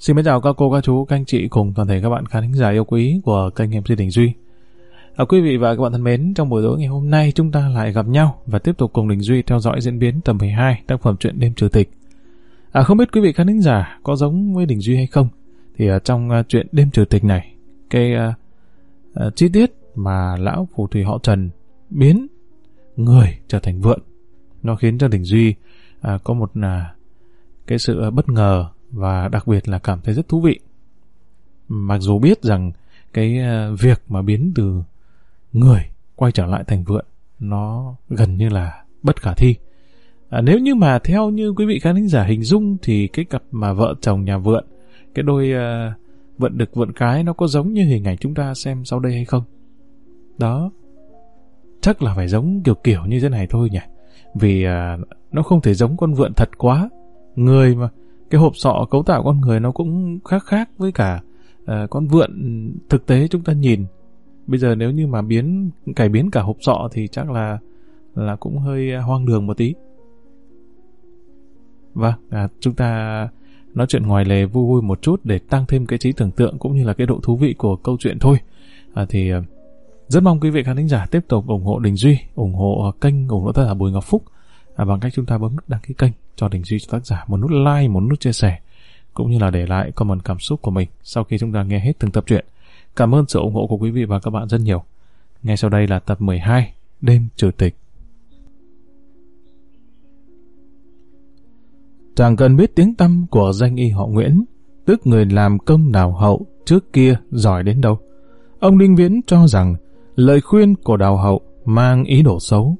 Xin mến chào các cô, các chú, các anh chị cùng toàn thể các bạn khán giả yêu quý của kênh MC Đình Duy. À, quý vị và các bạn thân mến, trong buổi tối ngày hôm nay chúng ta lại gặp nhau và tiếp tục cùng Đình Duy theo dõi diễn biến tầm 12 tác phẩm truyện đêm trừ tịch. À, không biết quý vị khán giả có giống với Đình Duy hay không? Thì ở trong uh, chuyện đêm trừ tịch này, cái uh, uh, chi tiết mà lão phù thủy họ Trần biến người trở thành vượn, nó khiến cho Đình Duy uh, có một uh, cái sự uh, bất ngờ và đặc biệt là cảm thấy rất thú vị. Mặc dù biết rằng cái ờ, việc mà biến từ người quay trở lại thành vượn nó gần như là bất khả thi. À, nếu như mà theo như quý vị khán thính giả hình dung thì cái cặp mà vợ chồng nhà vượn, cái đôi uh, vượn đực vượn cái nó có giống như hình ảnh chúng ta xem sau đây hay không? Đó, chắc là phải giống kiểu kiểu như thế này thôi nhỉ. Vì uh, nó không thể giống con vượn thật quá. Người mà cái hộp sọ cấu tạo con người nó cũng khác khác với cả uh, con vượn thực tế chúng ta nhìn. Bây giờ nếu như mà biến cải biến cả hộp sọ thì chắc là là cũng hơi hoang đường một tí. Vâng à, chúng ta nói chuyện ngoài lề vui vui một chút để tăng thêm cái trí tưởng tượng cũng như là cái độ thú vị của câu chuyện thôi. À, thì ờ, rất mong quý vị khán thính giả tiếp tục ủng hộ Đình Duy ủng hộ kênh ủng hộ tác giả Bùi Ngọc Phúc à, bằng cách chúng ta bấm nút đăng ký kênh cho Đình Duy tác giả một nút like một nút chia sẻ cũng như là để lại comment cảm xúc của mình sau khi chúng ta nghe hết từng tập truyện Cảm ơn sự ủng hộ của quý vị và các bạn rất nhiều. Ngay sau đây là tập 12, Đêm Trừ Tịch. chàng cần biết tiếng tâm của danh y họ Nguyễn, tức người làm công đào hậu trước kia giỏi đến đâu. Ông Đinh Viễn cho rằng lời khuyên của đào hậu mang ý đồ xấu.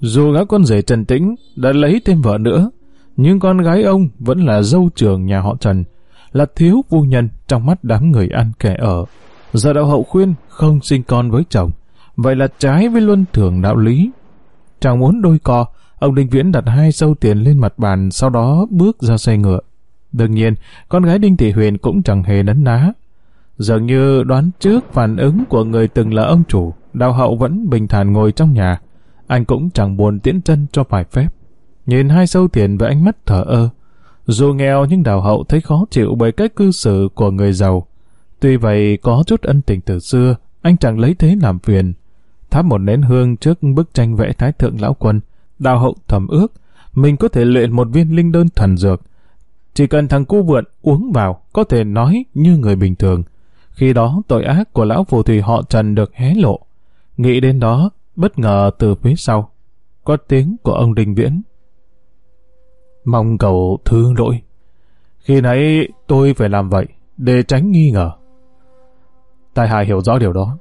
Dù gã con rể Trần Tĩnh đã lấy thêm vợ nữa, nhưng con gái ông vẫn là dâu trưởng nhà họ Trần, là thiếu phu nhân trong mắt đám người ăn kẻ ở. Giờ đạo hậu khuyên không sinh con với chồng, vậy là trái với luân thường đạo lý. Chẳng muốn đôi co, ông Đinh Viễn đặt hai sâu tiền lên mặt bàn, sau đó bước ra xe ngựa. Đương nhiên, con gái Đinh Thị Huyền cũng chẳng hề nấn ná. Dường như đoán trước phản ứng của người từng là ông chủ, đạo hậu vẫn bình thản ngồi trong nhà. Anh cũng chẳng buồn tiễn chân cho phải phép. Nhìn hai sâu tiền với ánh mắt thở ơ. Dù nghèo nhưng đào hậu thấy khó chịu bởi cách cư xử của người giàu. Tuy vậy có chút ân tình từ xưa, anh chẳng lấy thế làm phiền. Thắp một nén hương trước bức tranh vẽ Thái Thượng Lão Quân, đào hậu thầm ước, mình có thể luyện một viên linh đơn thần dược. Chỉ cần thằng cu vượn uống vào, có thể nói như người bình thường. Khi đó tội ác của lão phù thủy họ Trần được hé lộ. Nghĩ đến đó, bất ngờ từ phía sau, có tiếng của ông Đình Viễn. Mong cầu thứ lỗi. Khi nãy tôi phải làm vậy, để tránh nghi ngờ. Tài Hải hiểu rõ điều đó.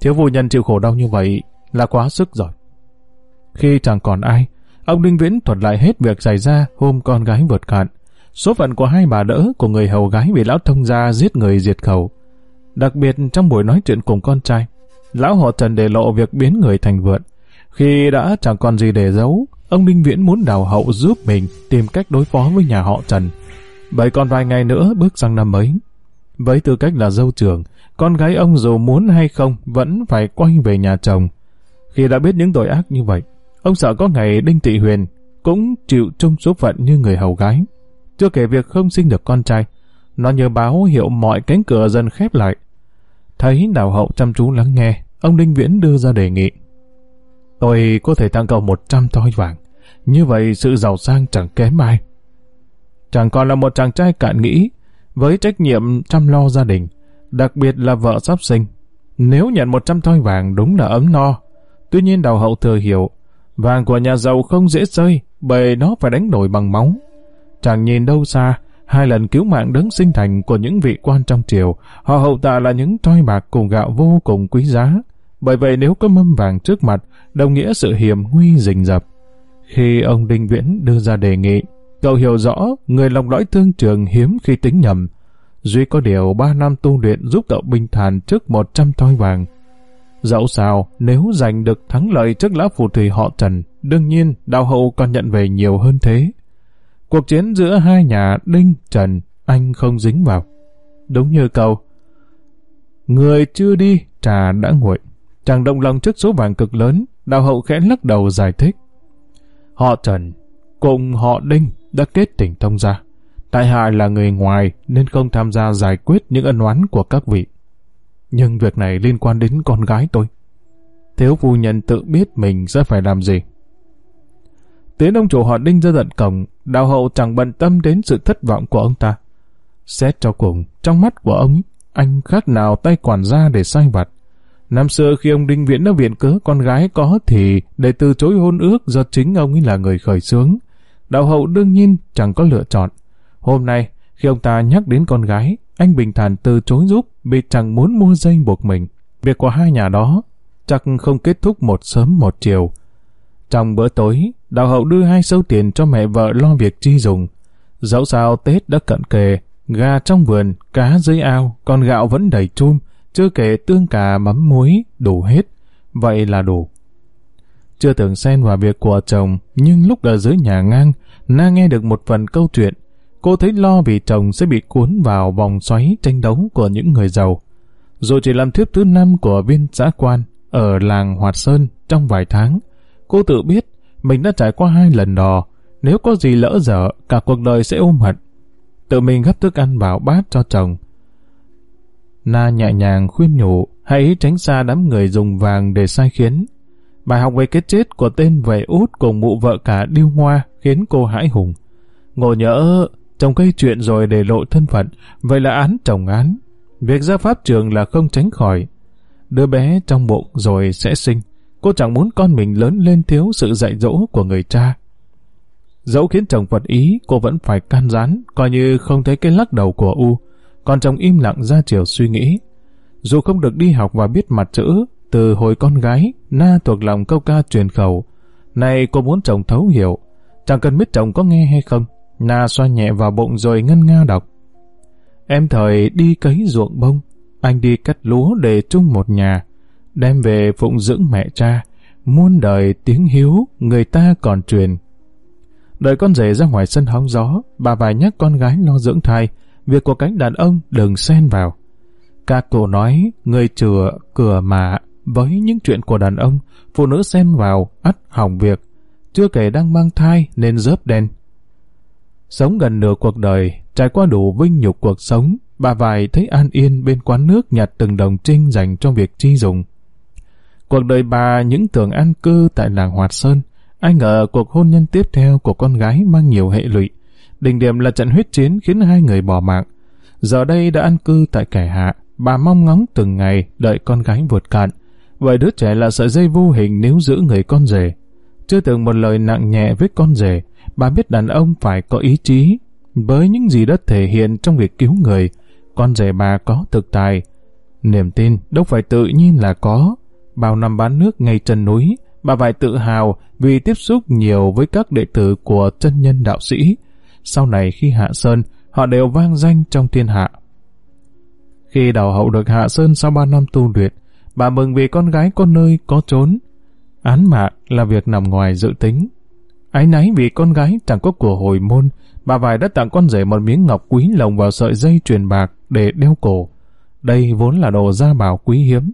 Thiếu phu nhân chịu khổ đau như vậy là quá sức rồi. Khi chẳng còn ai, ông Đinh Viễn thuật lại hết việc xảy ra hôm con gái vượt cạn. Số phận của hai bà đỡ của người hầu gái bị lão thông gia giết người diệt khẩu. Đặc biệt trong buổi nói chuyện cùng con trai, lão họ Trần để lộ việc biến người thành vượn. Khi đã chẳng còn gì để giấu, ông Đinh Viễn muốn đào hậu giúp mình tìm cách đối phó với nhà họ Trần. Bởi còn vài ngày nữa bước sang năm mới. Với tư cách là dâu trưởng, con gái ông dù muốn hay không vẫn phải quay về nhà chồng. Khi đã biết những tội ác như vậy, ông sợ có ngày Đinh Thị Huyền cũng chịu chung số phận như người hầu gái. Chưa kể việc không sinh được con trai, nó nhờ báo hiệu mọi cánh cửa dần khép lại. Thấy đào hậu chăm chú lắng nghe, ông Đinh Viễn đưa ra đề nghị. Tôi có thể tặng cậu một trăm thoi vàng, như vậy sự giàu sang chẳng kém ai. Chẳng còn là một chàng trai cạn nghĩ, với trách nhiệm chăm lo gia đình, đặc biệt là vợ sắp sinh. Nếu nhận 100 thoi vàng đúng là ấm no. Tuy nhiên đào hậu thừa hiểu, vàng của nhà giàu không dễ rơi, bởi nó phải đánh đổi bằng máu. Chẳng nhìn đâu xa, hai lần cứu mạng đấng sinh thành của những vị quan trong triều, họ hậu tạ là những thoi bạc cùng gạo vô cùng quý giá. Bởi vậy nếu có mâm vàng trước mặt, đồng nghĩa sự hiểm nguy rình rập. Khi ông Đinh Viễn đưa ra đề nghị, cậu hiểu rõ người lòng lõi thương trường hiếm khi tính nhầm, Duy có điều ba năm tu luyện giúp cậu bình thản trước một trăm thoi vàng. Dẫu sao, nếu giành được thắng lợi trước lão phù thủy họ Trần, đương nhiên đạo hậu còn nhận về nhiều hơn thế. Cuộc chiến giữa hai nhà Đinh, Trần, anh không dính vào. Đúng như câu, người chưa đi, trà đã nguội. Chàng động lòng trước số vàng cực lớn, đạo hậu khẽ lắc đầu giải thích. Họ Trần cùng họ Đinh đã kết tình thông gia Tại hạ là người ngoài nên không tham gia giải quyết những ân oán của các vị. Nhưng việc này liên quan đến con gái tôi. Thiếu phu nhân tự biết mình sẽ phải làm gì. Tiến ông chủ họ đinh ra tận cổng, đào hậu chẳng bận tâm đến sự thất vọng của ông ta. Xét cho cùng, trong mắt của ông, anh khác nào tay quản gia để sai vặt. Năm xưa khi ông Đinh Viễn đã viện cớ con gái có thì để từ chối hôn ước do chính ông ấy là người khởi xướng. Đạo hậu đương nhiên chẳng có lựa chọn. Hôm nay, khi ông ta nhắc đến con gái, anh bình thản từ chối giúp vì chẳng muốn mua dây buộc mình. Việc của hai nhà đó chắc không kết thúc một sớm một chiều. Trong bữa tối, đạo hậu đưa hai sâu tiền cho mẹ vợ lo việc chi dùng. Dẫu sao Tết đã cận kề, gà trong vườn, cá dưới ao, còn gạo vẫn đầy chum, chưa kể tương cà mắm muối, đủ hết. Vậy là đủ. Chưa từng xen vào việc của chồng, nhưng lúc ở dưới nhà ngang, Na nghe được một phần câu chuyện. Cô thấy lo vì chồng sẽ bị cuốn vào vòng xoáy tranh đấu của những người giàu. Rồi chỉ làm thiếp thứ năm của viên xã quan ở làng Hoạt Sơn trong vài tháng. Cô tự biết mình đã trải qua hai lần đò, nếu có gì lỡ dở, cả cuộc đời sẽ ôm hận. Tự mình gấp thức ăn vào bát cho chồng. Na nhẹ nhàng khuyên nhủ, hãy tránh xa đám người dùng vàng để sai khiến. Bài học về cái chết của tên vệ út cùng mụ vợ cả điêu hoa khiến cô hãi hùng. Ngộ nhỡ, chồng cây chuyện rồi để lộ thân phận, vậy là án chồng án. Việc ra pháp trường là không tránh khỏi. Đứa bé trong bụng rồi sẽ sinh. Cô chẳng muốn con mình lớn lên thiếu sự dạy dỗ của người cha. Dẫu khiến chồng phật ý, cô vẫn phải can gián, coi như không thấy cái lắc đầu của U. Còn chồng im lặng ra chiều suy nghĩ. Dù không được đi học và biết mặt chữ, từ hồi con gái, Na thuộc lòng câu ca truyền khẩu. Này cô muốn chồng thấu hiểu, chẳng cần biết chồng có nghe hay không. Na xoa nhẹ vào bụng rồi ngân nga đọc. Em thời đi cấy ruộng bông, anh đi cắt lúa để chung một nhà, đem về phụng dưỡng mẹ cha, muôn đời tiếng hiếu người ta còn truyền. Đợi con rể ra ngoài sân hóng gió, bà vài nhắc con gái lo dưỡng thai, việc của cánh đàn ông đừng xen vào. Các cô nói, người chừa, cửa mà, với những chuyện của đàn ông, phụ nữ xen vào, ắt hỏng việc. Chưa kể đang mang thai nên rớp đen. Sống gần nửa cuộc đời, trải qua đủ vinh nhục cuộc sống, bà vài thấy an yên bên quán nước nhặt từng đồng trinh dành cho việc chi dùng. Cuộc đời bà những tưởng an cư tại làng Hoạt Sơn, ai ngờ cuộc hôn nhân tiếp theo của con gái mang nhiều hệ lụy. Đỉnh điểm là trận huyết chiến khiến hai người bỏ mạng. Giờ đây đã an cư tại kẻ hạ, bà mong ngóng từng ngày đợi con gái vượt cạn. Vậy đứa trẻ là sợi dây vô hình nếu giữ người con rể. Chưa từng một lời nặng nhẹ với con rể, bà biết đàn ông phải có ý chí. Với những gì đã thể hiện trong việc cứu người, con rể bà có thực tài. Niềm tin đâu phải tự nhiên là có. Bao năm bán nước ngay chân núi, bà phải tự hào vì tiếp xúc nhiều với các đệ tử của chân nhân đạo sĩ. Sau này khi hạ sơn, họ đều vang danh trong thiên hạ. Khi đào hậu được hạ sơn sau ba năm tu luyện, bà mừng vì con gái có nơi có trốn. Án mạng là việc nằm ngoài dự tính. Ái náy vì con gái chẳng có của hồi môn, bà vài đã tặng con rể một miếng ngọc quý lồng vào sợi dây truyền bạc để đeo cổ. Đây vốn là đồ gia bảo quý hiếm.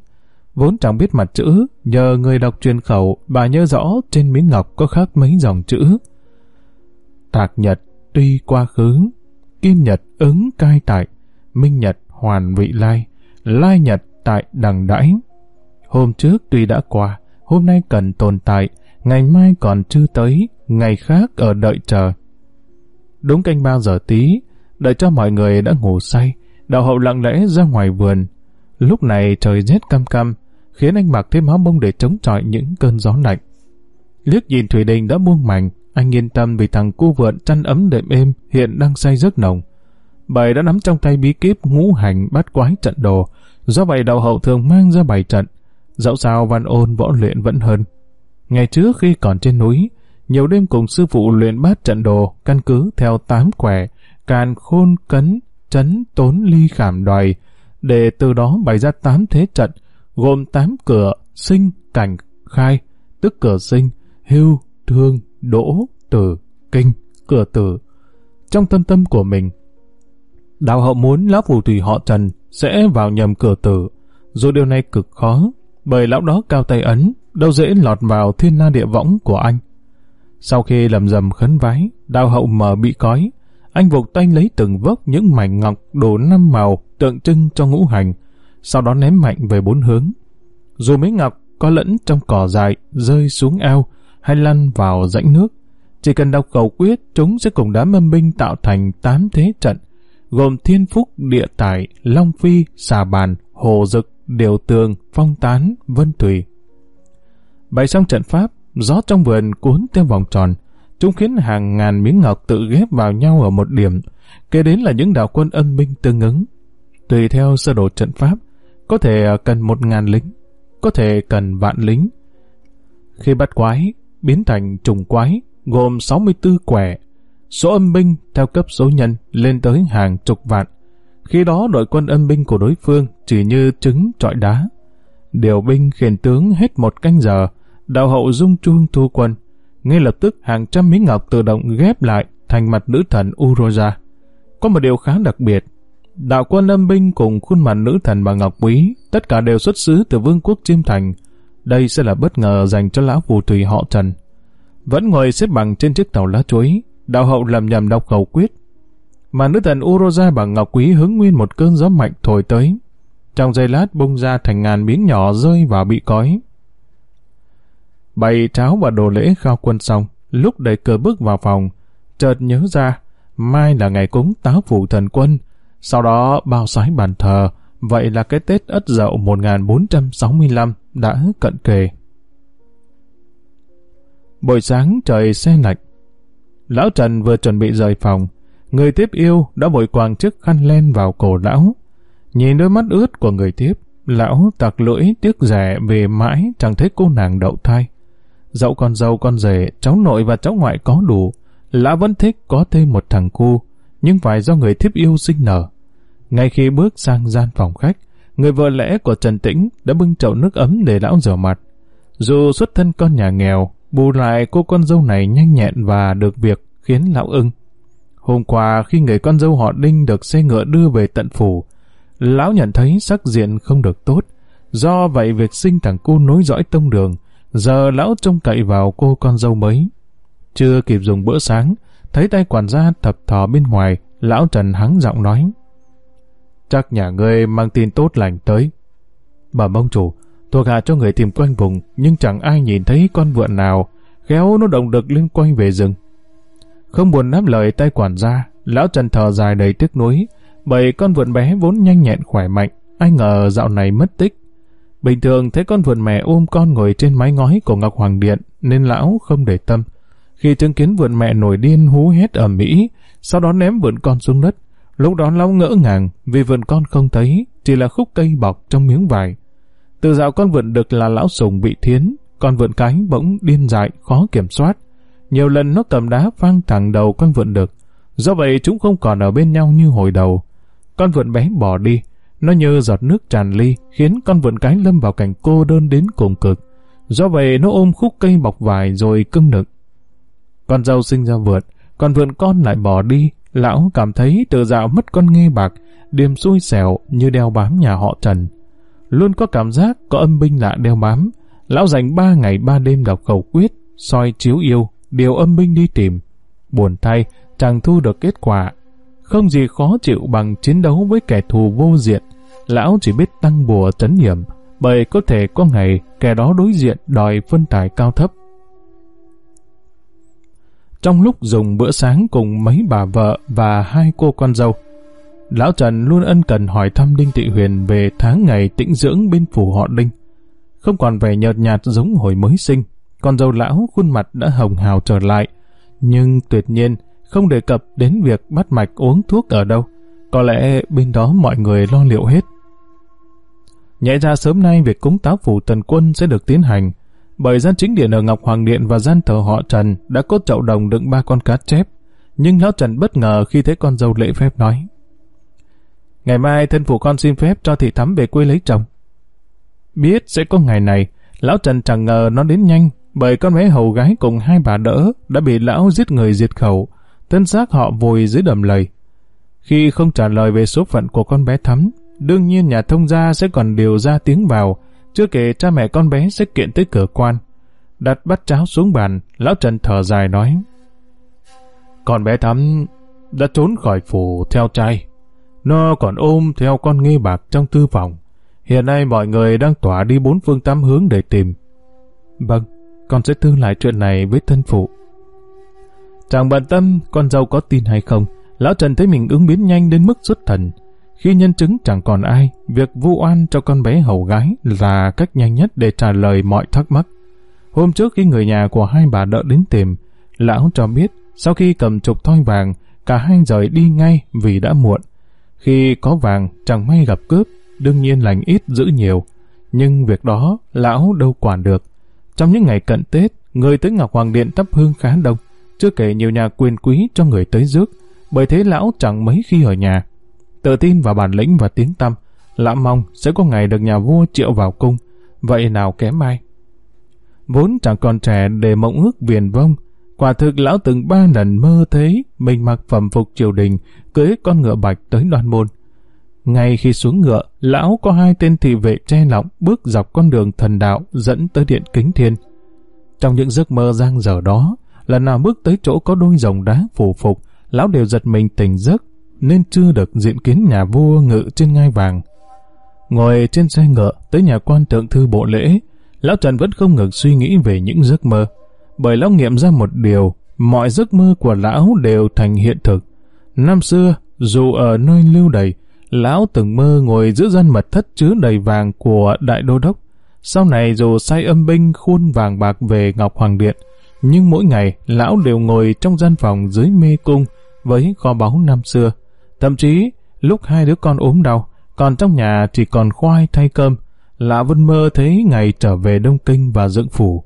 Vốn chẳng biết mặt chữ, nhờ người đọc truyền khẩu, bà nhớ rõ trên miếng ngọc có khắc mấy dòng chữ. Tạc Nhật tuy quá khứ, Kim Nhật ứng cai tại, Minh Nhật hoàn vị lai, Lai Nhật tại đằng đãi. Hôm trước tuy đã qua, hôm nay cần tồn tại, ngày mai còn chưa tới, ngày khác ở đợi chờ. Đúng canh ba giờ tí, đợi cho mọi người đã ngủ say, đạo hậu lặng lẽ ra ngoài vườn. Lúc này trời rét cam cam khiến anh mặc thêm áo bông để chống chọi những cơn gió lạnh. Liếc nhìn Thủy Đình đã buông mảnh, anh yên tâm vì thằng cu vượn chăn ấm đệm êm hiện đang say giấc nồng. Bảy đã nắm trong tay bí kíp ngũ hành bắt quái trận đồ, do vậy đạo hậu thường mang ra bài trận. Dẫu sao văn ôn võ luyện vẫn hơn. Ngày trước khi còn trên núi, nhiều đêm cùng sư phụ luyện bát trận đồ căn cứ theo tám quẻ, càn khôn cấn, chấn tốn ly khảm đoài, để từ đó bày ra tám thế trận, gồm tám cửa sinh, cảnh, khai, tức cửa sinh, hưu, thương, đỗ, tử, kinh, cửa tử. Trong tâm tâm của mình, đạo hậu muốn lão phù thủy họ Trần sẽ vào nhầm cửa tử, dù điều này cực khó, bởi lão đó cao tay ấn, đâu dễ lọt vào thiên la địa võng của anh. Sau khi lầm rầm khấn vái, đạo hậu mở bị cói, anh vụt tay lấy từng vốc những mảnh ngọc đồ năm màu tượng trưng cho ngũ hành, sau đó ném mạnh về bốn hướng. Dù mấy ngọc có lẫn trong cỏ dại, rơi xuống ao hay lăn vào rãnh nước, chỉ cần đọc cầu quyết, chúng sẽ cùng đám âm binh tạo thành tám thế trận, gồm thiên phúc, địa tải, long phi, xà bàn, hồ dực, điều tường, phong tán, vân tùy. Bày xong trận pháp, gió trong vườn cuốn theo vòng tròn, chúng khiến hàng ngàn miếng ngọc tự ghép vào nhau ở một điểm, kế đến là những đạo quân âm binh tương ứng. Tùy theo sơ đồ trận pháp, có thể cần một ngàn lính, có thể cần vạn lính. Khi bắt quái, biến thành trùng quái, gồm 64 quẻ, số âm binh theo cấp số nhân lên tới hàng chục vạn. Khi đó đội quân âm binh của đối phương chỉ như trứng trọi đá. Điều binh khiển tướng hết một canh giờ, đạo hậu dung chuông thu quân. Ngay lập tức hàng trăm miếng ngọc tự động ghép lại thành mặt nữ thần Uroja. Có một điều khá đặc biệt. Đạo quân âm binh cùng khuôn mặt nữ thần bằng ngọc quý, tất cả đều xuất xứ từ vương quốc Chiêm Thành. Đây sẽ là bất ngờ dành cho lão phù thủy họ Trần. Vẫn ngồi xếp bằng trên chiếc tàu lá chuối, đạo hậu lầm nhầm đọc khẩu quyết. Mà nữ thần Uroza bằng ngọc quý hứng nguyên một cơn gió mạnh thổi tới. Trong giây lát bung ra thành ngàn miếng nhỏ rơi vào bị cói. Bày cháo và đồ lễ khao quân xong, lúc đẩy cửa bước vào phòng, chợt nhớ ra, mai là ngày cúng táo phủ thần quân, sau đó bao sái bàn thờ, vậy là cái Tết Ất Dậu 1465 đã cận kề. Buổi sáng trời xe lạnh. Lão Trần vừa chuẩn bị rời phòng, người tiếp yêu đã vội quàng chiếc khăn len vào cổ lão. Nhìn đôi mắt ướt của người tiếp, lão tặc lưỡi tiếc rẻ về mãi chẳng thấy cô nàng đậu thai. Dẫu con dâu con rể, cháu nội và cháu ngoại có đủ, lão vẫn thích có thêm một thằng cu, nhưng phải do người thiếp yêu sinh nở. Ngay khi bước sang gian phòng khách, người vợ lẽ của Trần Tĩnh đã bưng chậu nước ấm để lão rửa mặt. Dù xuất thân con nhà nghèo, bù lại cô con dâu này nhanh nhẹn và được việc khiến lão ưng. Hôm qua khi người con dâu họ Đinh được xe ngựa đưa về tận phủ, lão nhận thấy sắc diện không được tốt. Do vậy việc sinh thằng cu nối dõi tông đường, giờ lão trông cậy vào cô con dâu mới. Chưa kịp dùng bữa sáng, thấy tay quản gia thập thò bên ngoài, lão Trần hắng giọng nói. Chắc nhà ngươi mang tin tốt lành tới. Bà mông chủ, thuộc hạ cho người tìm quanh vùng, nhưng chẳng ai nhìn thấy con vượn nào, khéo nó động được lên quanh về rừng. Không buồn đáp lời tay quản gia, lão Trần thở dài đầy tiếc nuối, bởi con vượn bé vốn nhanh nhẹn khỏe mạnh, ai ngờ dạo này mất tích. Bình thường thấy con vượn mẹ ôm con ngồi trên mái ngói của Ngọc Hoàng Điện, nên lão không để tâm. Khi chứng kiến vượn mẹ nổi điên hú hét ở Mỹ, sau đó ném vượn con xuống đất, lúc đó lão ngỡ ngàng vì vượn con không thấy, chỉ là khúc cây bọc trong miếng vải. Từ dạo con vượn đực là lão sùng bị thiến, con vượn cái bỗng điên dại, khó kiểm soát. Nhiều lần nó cầm đá vang thẳng đầu con vượn đực. Do vậy chúng không còn ở bên nhau như hồi đầu. Con vượn bé bỏ đi, nó như giọt nước tràn ly, khiến con vượn cái lâm vào cảnh cô đơn đến cùng cực. Do vậy nó ôm khúc cây bọc vải rồi cưng nực. Con dâu sinh ra vượn, con vượn con lại bỏ đi. Lão cảm thấy tự dạo mất con nghe bạc, điềm xui xẻo như đeo bám nhà họ Trần. Luôn có cảm giác có âm binh lạ đeo bám. Lão dành ba ngày ba đêm đọc khẩu quyết, soi chiếu yêu, điều âm binh đi tìm. Buồn thay, chàng thu được kết quả. Không gì khó chịu bằng chiến đấu với kẻ thù vô diện. Lão chỉ biết tăng bùa trấn hiểm, bởi có thể có ngày kẻ đó đối diện đòi phân tài cao thấp. Trong lúc dùng bữa sáng cùng mấy bà vợ và hai cô con dâu, Lão Trần luôn ân cần hỏi thăm Đinh thị Huyền về tháng ngày tĩnh dưỡng bên phủ họ Đinh. Không còn vẻ nhợt nhạt giống hồi mới sinh, con dâu lão khuôn mặt đã hồng hào trở lại, nhưng tuyệt nhiên không đề cập đến việc bắt mạch uống thuốc ở đâu. Có lẽ bên đó mọi người lo liệu hết. Nhẽ ra sớm nay việc cúng táo phủ tần quân sẽ được tiến hành, bởi gian chính điện ở Ngọc Hoàng Điện và gian thờ họ Trần đã cốt chậu đồng đựng ba con cá chép. Nhưng lão Trần bất ngờ khi thấy con dâu lễ phép nói. Ngày mai thân phụ con xin phép cho thị thắm về quê lấy chồng. Biết sẽ có ngày này, lão Trần chẳng ngờ nó đến nhanh, bởi con bé hầu gái cùng hai bà đỡ đã bị lão giết người diệt khẩu, thân xác họ vùi dưới đầm lầy. Khi không trả lời về số phận của con bé thắm, đương nhiên nhà thông gia sẽ còn điều ra tiếng vào, chưa kể cha mẹ con bé sẽ kiện tới cửa quan. Đặt bát cháo xuống bàn, lão Trần thở dài nói. Con bé thắm đã trốn khỏi phủ theo trai. Nó còn ôm theo con nghe bạc trong tư phòng. Hiện nay mọi người đang tỏa đi bốn phương tám hướng để tìm. Vâng, con sẽ thương lại chuyện này với thân phụ. Chẳng bận tâm con dâu có tin hay không, lão Trần thấy mình ứng biến nhanh đến mức xuất thần. Khi nhân chứng chẳng còn ai, việc vu oan cho con bé hầu gái là cách nhanh nhất để trả lời mọi thắc mắc. Hôm trước khi người nhà của hai bà đỡ đến tìm, lão cho biết sau khi cầm chục thoi vàng, cả hai rời đi ngay vì đã muộn. Khi có vàng, chẳng may gặp cướp, đương nhiên lành ít giữ nhiều. Nhưng việc đó, lão đâu quản được. Trong những ngày cận Tết, người tới Ngọc Hoàng Điện thắp hương khá đông, chưa kể nhiều nhà quyền quý cho người tới rước, bởi thế lão chẳng mấy khi ở nhà. Tự tin vào bản lĩnh và tiếng tâm, lãm mong sẽ có ngày được nhà vua triệu vào cung, vậy nào kém ai. Vốn chẳng còn trẻ để mộng ước viền vông, quả thực lão từng ba lần mơ thấy mình mặc phẩm phục triều đình, cưới con ngựa bạch tới đoan môn. Ngay khi xuống ngựa, lão có hai tên thị vệ che lọng bước dọc con đường thần đạo dẫn tới điện kính thiên. Trong những giấc mơ giang dở đó, lần nào bước tới chỗ có đôi rồng đá phủ phục, lão đều giật mình tỉnh giấc, nên chưa được diện kiến nhà vua ngự trên ngai vàng. Ngồi trên xe ngựa tới nhà quan tượng thư bộ lễ, lão Trần vẫn không ngừng suy nghĩ về những giấc mơ, bởi lão nghiệm ra một điều, mọi giấc mơ của lão đều thành hiện thực. Năm xưa, dù ở nơi lưu đày, lão từng mơ ngồi giữa gian mật thất chứa đầy vàng của đại đô đốc. Sau này dù sai âm binh khuôn vàng bạc về Ngọc Hoàng Điện, nhưng mỗi ngày lão đều ngồi trong gian phòng dưới mê cung với kho báu năm xưa. Thậm chí, lúc hai đứa con ốm đau, còn trong nhà chỉ còn khoai thay cơm, lão Vân mơ thấy ngày trở về Đông Kinh và dựng phủ.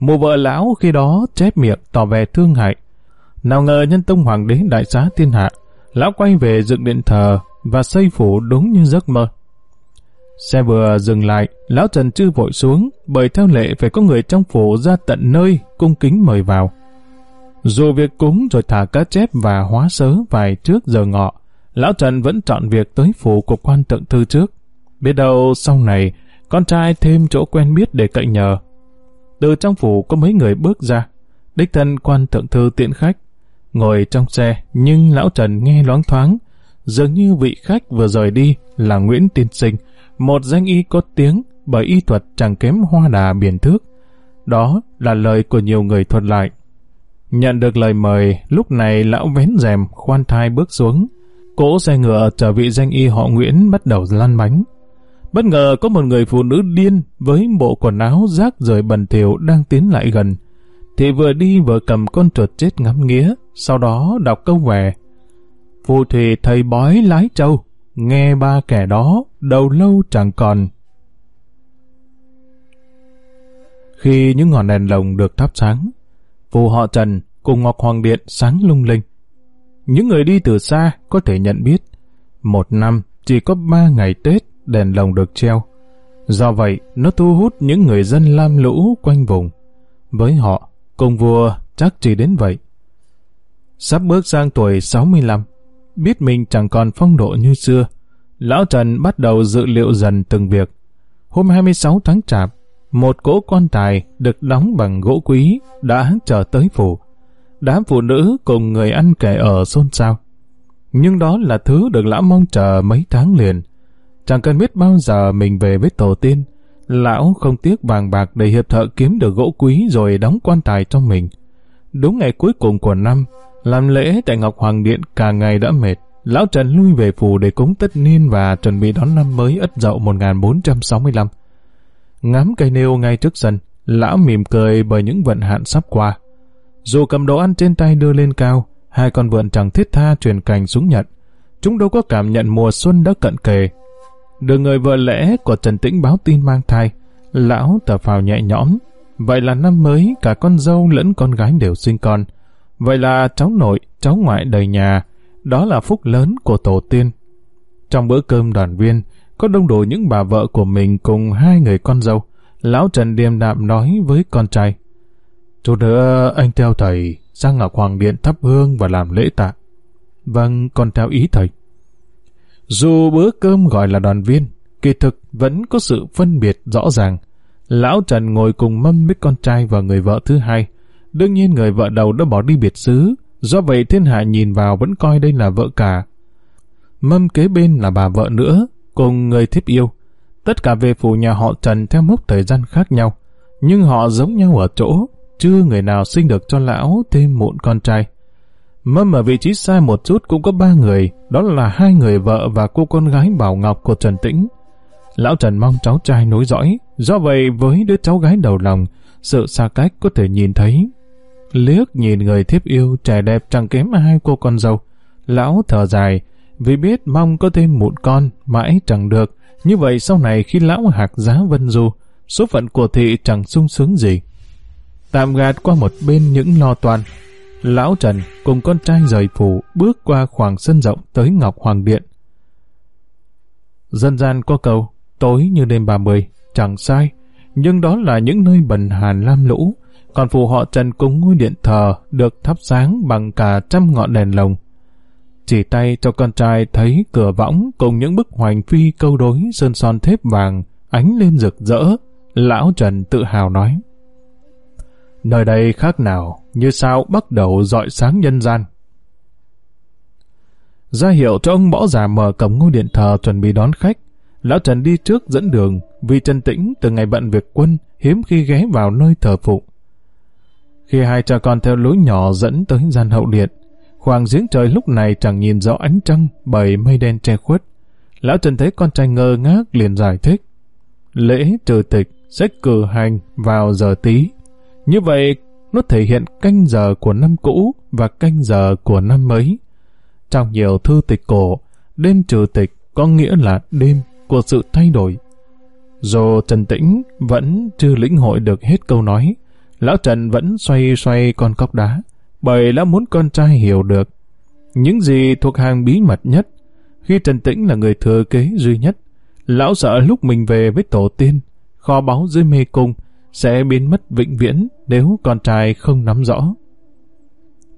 Mụ vợ lão khi đó chép miệng tỏ vẻ thương hại. Nào ngờ nhân tông hoàng đế đại xá thiên hạ, lão quay về dựng điện thờ và xây phủ đúng như giấc mơ. Xe vừa dừng lại, lão Trần chưa vội xuống, bởi theo lệ phải có người trong phủ ra tận nơi cung kính mời vào. Dù việc cúng rồi thả cá chép và hóa sớ vài trước giờ ngọ, lão Trần vẫn chọn việc tới phủ của quan tượng thư trước. Biết đâu sau này, con trai thêm chỗ quen biết để cậy nhờ. Từ trong phủ có mấy người bước ra, đích thân quan tượng thư tiện khách. Ngồi trong xe, nhưng lão Trần nghe loáng thoáng, dường như vị khách vừa rời đi là Nguyễn Tiên Sinh, một danh y có tiếng bởi y thuật chẳng kém hoa đà biển thước. Đó là lời của nhiều người thuật lại. Nhận được lời mời, lúc này lão vén rèm, khoan thai bước xuống. Cỗ xe ngựa trở vị danh y họ Nguyễn bắt đầu lăn bánh. Bất ngờ có một người phụ nữ điên với bộ quần áo rác rời bẩn thỉu đang tiến lại gần. Thì vừa đi vừa cầm con chuột chết ngắm nghía, sau đó đọc câu về. Phù thủy thầy bói lái trâu, nghe ba kẻ đó, đầu lâu chẳng còn. Khi những ngọn đèn lồng được thắp sáng, phù họ Trần cùng Ngọc Hoàng Điện sáng lung linh. Những người đi từ xa có thể nhận biết, một năm chỉ có ba ngày Tết đèn lồng được treo. Do vậy, nó thu hút những người dân lam lũ quanh vùng. Với họ, cùng vua chắc chỉ đến vậy. Sắp bước sang tuổi 65, biết mình chẳng còn phong độ như xưa, Lão Trần bắt đầu dự liệu dần từng việc. Hôm 26 tháng Chạp, một cỗ quan tài được đóng bằng gỗ quý đã chờ tới phủ. Đám phụ nữ cùng người ăn kẻ ở xôn xao. Nhưng đó là thứ được lão mong chờ mấy tháng liền. Chẳng cần biết bao giờ mình về với tổ tiên, lão không tiếc vàng bạc để hiệp thợ kiếm được gỗ quý rồi đóng quan tài cho mình. Đúng ngày cuối cùng của năm, làm lễ tại Ngọc Hoàng Điện cả ngày đã mệt. Lão Trần lui về phủ để cúng tất niên và chuẩn bị đón năm mới ất dậu 1465. Ngắm cây nêu ngay trước sân, lão mỉm cười bởi những vận hạn sắp qua. Dù cầm đồ ăn trên tay đưa lên cao, hai con vượn chẳng thiết tha truyền cành xuống nhận. Chúng đâu có cảm nhận mùa xuân đã cận kề. Được người vợ lẽ của Trần Tĩnh báo tin mang thai, lão thở phào nhẹ nhõm. Vậy là năm mới cả con dâu lẫn con gái đều sinh con. Vậy là cháu nội, cháu ngoại đầy nhà, đó là phúc lớn của tổ tiên. Trong bữa cơm đoàn viên, có đông đủ những bà vợ của mình cùng hai người con dâu. Lão Trần điềm đạm nói với con trai. Chút nữa anh theo thầy sang Ngọc Hoàng Điện thắp hương và làm lễ tạ. Vâng, con theo ý thầy. Dù bữa cơm gọi là đoàn viên, kỳ thực vẫn có sự phân biệt rõ ràng. Lão Trần ngồi cùng mâm với con trai và người vợ thứ hai. Đương nhiên người vợ đầu đã bỏ đi biệt xứ, Do vậy thiên hạ nhìn vào vẫn coi đây là vợ cả. Mâm kế bên là bà vợ nữa, cùng người thiếp yêu. Tất cả về phủ nhà họ Trần theo mốc thời gian khác nhau, nhưng họ giống nhau ở chỗ, chưa người nào sinh được cho lão thêm một con trai. Mâm ở vị trí sai một chút cũng có ba người, đó là hai người vợ và cô con gái Bảo Ngọc của Trần Tĩnh. Lão Trần mong cháu trai nối dõi, do vậy với đứa cháu gái đầu lòng, sự xa cách có thể nhìn thấy. Liếc nhìn người thiếp yêu trẻ đẹp chẳng kém hai cô con dâu. Lão thở dài, vì biết mong có thêm một con, mãi chẳng được. Như vậy sau này khi lão hạc giá vân du, số phận của thị chẳng sung sướng gì. Tạm gạt qua một bên những lo toan, Lão Trần cùng con trai rời phủ bước qua khoảng sân rộng tới Ngọc Hoàng Điện. Dân gian có câu, tối như đêm ba mươi, chẳng sai, nhưng đó là những nơi bần hàn lam lũ, còn phù họ Trần cùng ngôi điện thờ được thắp sáng bằng cả trăm ngọn đèn lồng. Chỉ tay cho con trai thấy cửa võng cùng những bức hoành phi câu đối sơn son thép vàng ánh lên rực rỡ, lão Trần tự hào nói. Nơi đây khác nào, như sao bắt đầu dọi sáng nhân gian. Ra hiệu cho ông bỏ già mở cổng ngôi điện thờ chuẩn bị đón khách. Lão Trần đi trước dẫn đường, vì Trần Tĩnh từ ngày bận việc quân hiếm khi ghé vào nơi thờ phụ. Khi hai cha con theo lối nhỏ dẫn tới gian hậu điện, khoảng giếng trời lúc này chẳng nhìn rõ ánh trăng bởi mây đen che khuất. Lão Trần thấy con trai ngơ ngác liền giải thích. Lễ trừ tịch sẽ cử hành vào giờ tí như vậy, nó thể hiện canh giờ của năm cũ và canh giờ của năm mới. Trong nhiều thư tịch cổ, đêm trừ tịch có nghĩa là đêm của sự thay đổi. Dù Trần Tĩnh vẫn chưa lĩnh hội được hết câu nói, Lão Trần vẫn xoay xoay con cóc đá, bởi lão muốn con trai hiểu được. Những gì thuộc hàng bí mật nhất, khi Trần Tĩnh là người thừa kế duy nhất, lão sợ lúc mình về với tổ tiên, kho báu dưới mê cung, sẽ biến mất vĩnh viễn nếu con trai không nắm rõ.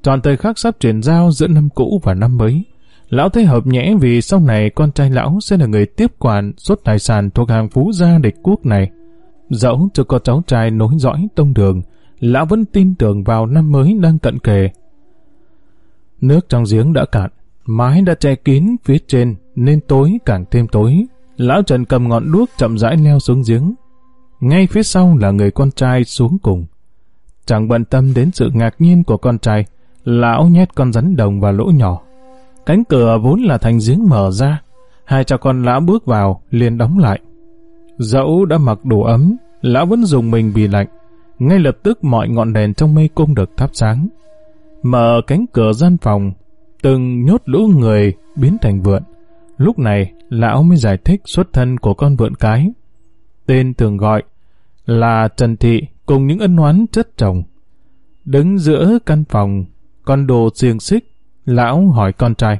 Tròn thời khắc sắp chuyển giao giữa năm cũ và năm mới. Lão thấy hợp nhẽ vì sau này con trai lão sẽ là người tiếp quản suốt tài sản thuộc hàng phú gia địch quốc này. Dẫu cho có cháu trai nối dõi tông đường, lão vẫn tin tưởng vào năm mới đang cận kề. Nước trong giếng đã cạn, mái đã che kín phía trên nên tối càng thêm tối. Lão Trần cầm ngọn đuốc chậm rãi leo xuống giếng, ngay phía sau là người con trai xuống cùng. Chẳng bận tâm đến sự ngạc nhiên của con trai, lão nhét con rắn đồng vào lỗ nhỏ. Cánh cửa vốn là thành giếng mở ra, hai cha con lão bước vào, liền đóng lại. Dẫu đã mặc đủ ấm, lão vẫn dùng mình vì lạnh. Ngay lập tức mọi ngọn đèn trong mê cung được thắp sáng. Mở cánh cửa gian phòng, từng nhốt lũ người biến thành vượn. Lúc này, lão mới giải thích xuất thân của con vượn cái. Tên thường gọi là Trần Thị cùng những ân oán chất chồng. Đứng giữa căn phòng, con đồ xiềng xích, lão hỏi con trai.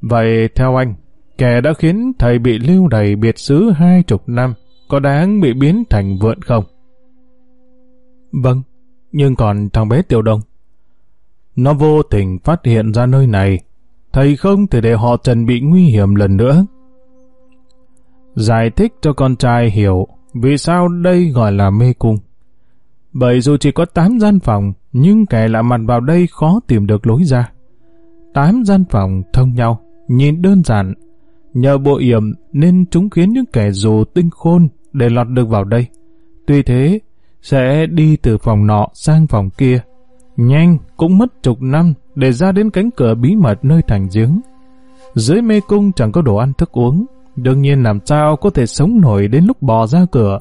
Vậy theo anh, kẻ đã khiến thầy bị lưu đày biệt xứ hai chục năm, có đáng bị biến thành vượn không? Vâng, nhưng còn thằng bé Tiểu Đông. Nó vô tình phát hiện ra nơi này, thầy không thể để họ Trần bị nguy hiểm lần nữa. Giải thích cho con trai hiểu vì sao đây gọi là mê cung. Bởi dù chỉ có 8 gian phòng, nhưng kẻ lạ mặt vào đây khó tìm được lối ra. 8 gian phòng thông nhau, nhìn đơn giản. Nhờ bộ yểm nên chúng khiến những kẻ dù tinh khôn để lọt được vào đây. Tuy thế, sẽ đi từ phòng nọ sang phòng kia. Nhanh cũng mất chục năm để ra đến cánh cửa bí mật nơi thành giếng. Dưới mê cung chẳng có đồ ăn thức uống, Đương nhiên làm sao có thể sống nổi đến lúc bò ra cửa,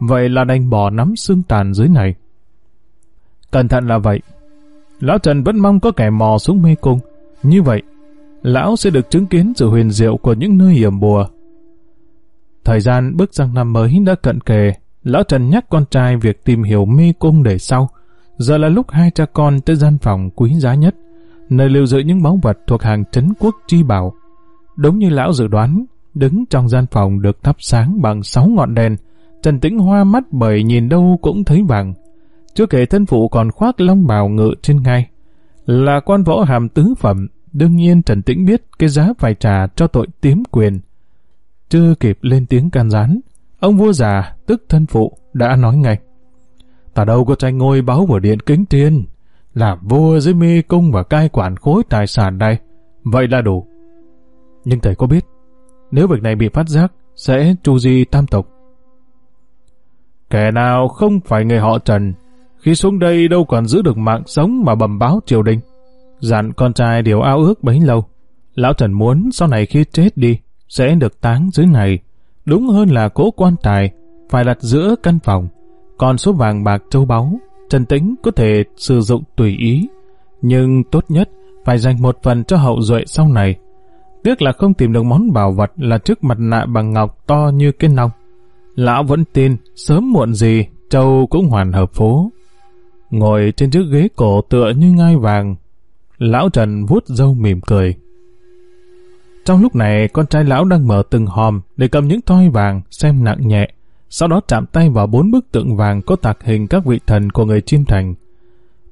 vậy là đành bò nắm xương tàn dưới này. Cẩn thận là vậy. Lão Trần vẫn mong có kẻ mò xuống mê cung. Như vậy, lão sẽ được chứng kiến sự huyền diệu của những nơi hiểm bùa. Thời gian bước sang năm mới đã cận kề, lão Trần nhắc con trai việc tìm hiểu mê cung để sau. Giờ là lúc hai cha con tới gian phòng quý giá nhất, nơi lưu giữ những báu vật thuộc hàng trấn quốc chi bảo. Đúng như lão dự đoán, đứng trong gian phòng được thắp sáng bằng sáu ngọn đèn. Trần Tĩnh hoa mắt bởi nhìn đâu cũng thấy vàng. Chưa kể thân phụ còn khoác long bào ngự trên ngai. Là quan võ hàm tứ phẩm, đương nhiên Trần Tĩnh biết cái giá phải trả cho tội tiếm quyền. Chưa kịp lên tiếng can gián, ông vua già, tức thân phụ, đã nói ngay. Ta đâu có tranh ngôi báo của điện kính tiên. làm vua dưới mê cung và cai quản khối tài sản này. Vậy là đủ. Nhưng thầy có biết, nếu việc này bị phát giác, sẽ tru di tam tộc. Kẻ nào không phải người họ Trần, khi xuống đây đâu còn giữ được mạng sống mà bầm báo triều đình. Dặn con trai điều ao ước bấy lâu. Lão Trần muốn sau này khi chết đi, sẽ được táng dưới này. Đúng hơn là cố quan tài, phải đặt giữa căn phòng. Còn số vàng bạc châu báu, Trần Tĩnh có thể sử dụng tùy ý. Nhưng tốt nhất, phải dành một phần cho hậu duệ sau này. Tiếc là không tìm được món bảo vật là chiếc mặt nạ bằng ngọc to như cái nòng. Lão vẫn tin, sớm muộn gì, Châu cũng hoàn hợp phố. Ngồi trên chiếc ghế cổ tựa như ngai vàng, Lão Trần vuốt râu mỉm cười. Trong lúc này, con trai lão đang mở từng hòm để cầm những thoi vàng xem nặng nhẹ, sau đó chạm tay vào bốn bức tượng vàng có tạc hình các vị thần của người chim thành.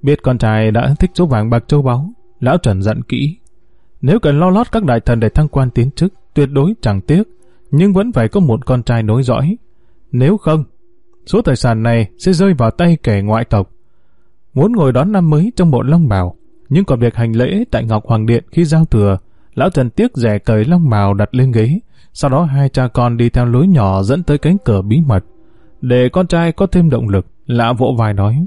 Biết con trai đã thích số vàng bạc châu báu, lão Trần dặn kỹ. Nếu cần lo lót các đại thần để thăng quan tiến chức, tuyệt đối chẳng tiếc, nhưng vẫn phải có một con trai nối dõi. Nếu không, số tài sản này sẽ rơi vào tay kẻ ngoại tộc. Muốn ngồi đón năm mới trong bộ long bào, nhưng còn việc hành lễ tại Ngọc Hoàng Điện khi giao thừa, lão Trần tiếc rẻ cởi long bào đặt lên ghế, sau đó hai cha con đi theo lối nhỏ dẫn tới cánh cửa bí mật. Để con trai có thêm động lực, lão vỗ vai nói,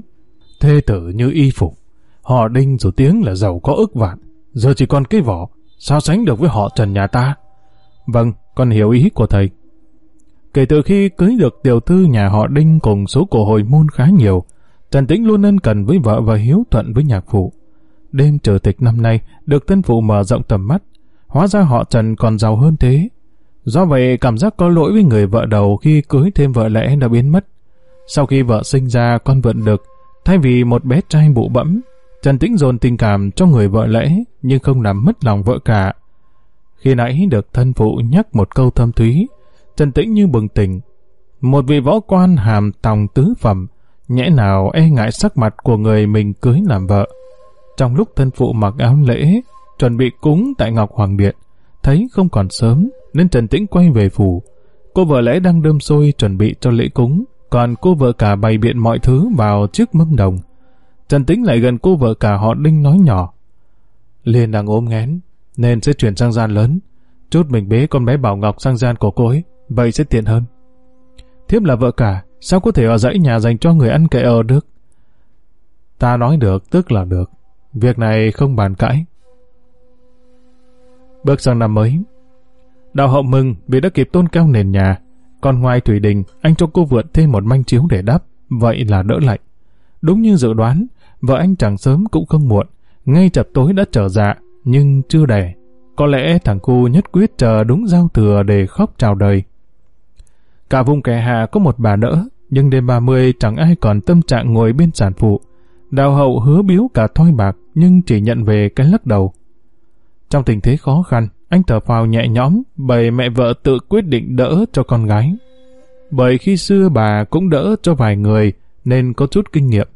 thê tử như y phục, họ đinh dù tiếng là giàu có ức vạn, giờ chỉ còn cái vỏ, sao sánh được với họ Trần nhà ta? Vâng, con hiểu ý của thầy. Kể từ khi cưới được tiểu thư nhà họ Đinh cùng số cổ hồi môn khá nhiều, Trần Tĩnh luôn ân cần với vợ và hiếu thuận với nhạc phụ. Đêm trở tịch năm nay được tân phụ mở rộng tầm mắt, hóa ra họ Trần còn giàu hơn thế. Do vậy cảm giác có lỗi với người vợ đầu khi cưới thêm vợ lẽ đã biến mất. Sau khi vợ sinh ra con vượn được, thay vì một bé trai bụ bẫm, Trần Tĩnh dồn tình cảm cho người vợ lẽ nhưng không làm mất lòng vợ cả. Khi nãy được thân phụ nhắc một câu thâm thúy, Trần Tĩnh như bừng tỉnh. Một vị võ quan hàm tòng tứ phẩm, nhẽ nào e ngại sắc mặt của người mình cưới làm vợ. Trong lúc thân phụ mặc áo lễ, chuẩn bị cúng tại Ngọc Hoàng Điện, thấy không còn sớm, nên Trần Tĩnh quay về phủ. Cô vợ lẽ đang đơm xôi chuẩn bị cho lễ cúng, còn cô vợ cả bày biện mọi thứ vào chiếc mâm đồng. Trần Tĩnh lại gần cô vợ cả họ Đinh nói nhỏ. Liên đang ốm ngén, nên sẽ chuyển sang gian lớn. Chút mình bế con bé Bảo Ngọc sang gian của cô ấy, vậy sẽ tiện hơn. Thiếp là vợ cả, sao có thể ở dãy nhà dành cho người ăn kệ ở được? Ta nói được tức là được. Việc này không bàn cãi. Bước sang năm mới. Đạo hậu mừng vì đã kịp tôn cao nền nhà. Còn ngoài Thủy Đình, anh cho cô vượt thêm một manh chiếu để đắp. Vậy là đỡ lạnh. Đúng như dự đoán, vợ anh chẳng sớm cũng không muộn. Ngay chập tối đã trở dạ, nhưng chưa đẻ. Có lẽ thằng cu nhất quyết chờ đúng giao thừa để khóc chào đời. Cả vùng kẻ hà có một bà đỡ, nhưng đêm 30 chẳng ai còn tâm trạng ngồi bên sản phụ. Đào hậu hứa biếu cả thoi bạc, nhưng chỉ nhận về cái lắc đầu. Trong tình thế khó khăn, anh thở phào nhẹ nhõm bởi mẹ vợ tự quyết định đỡ cho con gái. Bởi khi xưa bà cũng đỡ cho vài người nên có chút kinh nghiệm.